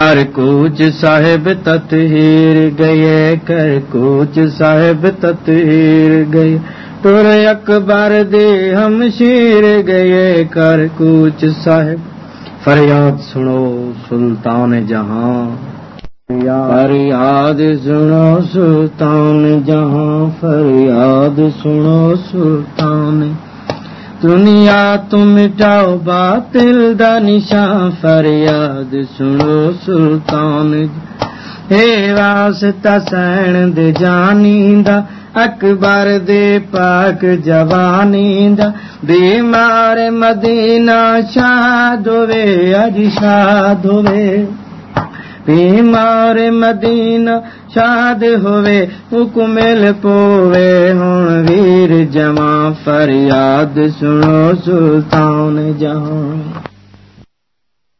کر کوچ صاحب تطہیر گئے، کر کوچ صاحب تطہیر گئے۔ ٹور اکبر دے ہم شیر گئے، کر کوچ صاحب۔ فریاد سنو سلطان جہاں۔ فریاد سنو سلطان جہاں۔ فریاد سنو سلطان دنیا تم مٹاؤ باطل دا نشان، فریاد سنو سلطان جی۔ ہے واسطہ سین دے جانی دا، اکبر دے پاک جوانی دا۔ بیمار مدینہ شاد ہوے اج شاد ہوے بیمار مدینہ شاد ہوئے حکمل پوے ہوں ویر جمع فریاد سنو سلطان جہاں۔